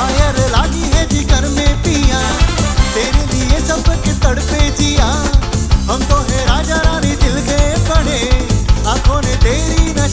Fire है जिगर में पिया। तेरे लिए सबके तड़पे जिया। हम तो राजा रानी दिल के पड़े। आँखों ने तेरी न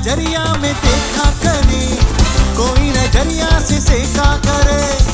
नज़रिया में देखा करे कोई नज़रिया से सेखा करे।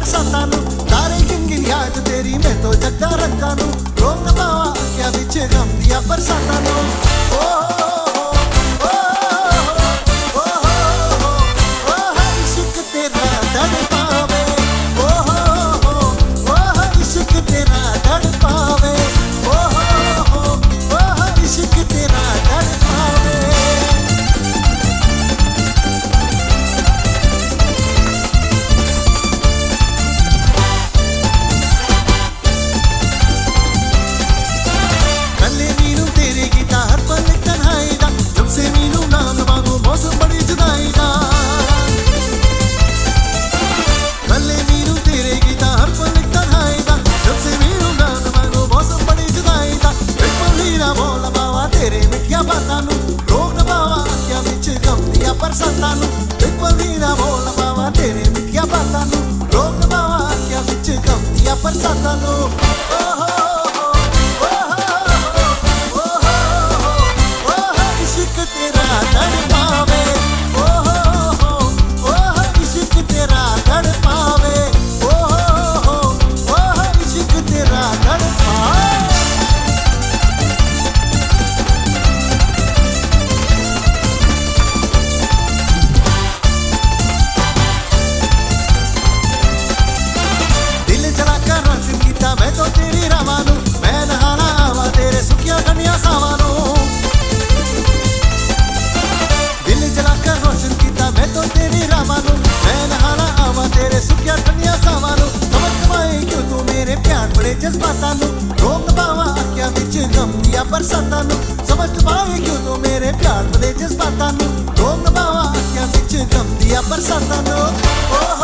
ਬਰਸਾਤਾਂ ਨੂੰ ਤਾਰੇ ਗਿੰਗਿੰ ਯਾਦ ਤੇਰੀ ਮੈਂ ਤੋਂ ਜੱਗਾ ਰੰਗਾਂ ਨੂੰ ਰੋਂਗ ਪਾਵਾ ਅੱਖਾਂ ਵਿੱਚ ਗਮ ਦੀਆਂ ਬਰਸਾਤਾਂ ਨੂੰ ਓ ಬಾತಾನು ರೋಗ ಭಾವ ಆಖ್ಯ ವಿಚ ಗಮ್ನಿಯ ಪರ್ಸತಾನು ವಿಪರೀನ ಬೋಲ ಭಾವ ತೆರೆ ಮಿಥ್ಯ ಬಾತಾನು ರೋಗ ಭಾವ ಆಖ್ಯ ವಿಚ ಗಮ್ನಿಯ ಪರ್ಸತಾನು ಓ ਤੇਰੀ ਰਾਵਾਂ ਠੰਡੀਆਂ ਸਾਵਾਂ ਨੂੰ। ਕਮਰ ਕਮਾਏ ਕਿਉਂ ਤੂੰ ਮੇਰੇ ਪਿਆਰ ਬੜੇ ਜਜ਼ਬਾਤਾਂ ਨੂੰ? ਰੋਕ ਪਾਵਾਂ ਅੱਖਾਂ ਵਿੱਚ ਗਮ ਦੀਆਂ ਨੂੰ। ਸਮਝ ਪਾਏ ਕਿਉਂ ਤੂੰ ਮੇਰੇ ਪਿਆਰ ਬੜੇ ਜਜ਼ਬਾਤਾਂ ਨੂੰ? ਰੋਕ ਪਾਵਾਂ ਅੱਖਾਂ ਵਿੱਚ ਗਮ ਦੀਆਂ ਨੂੰ।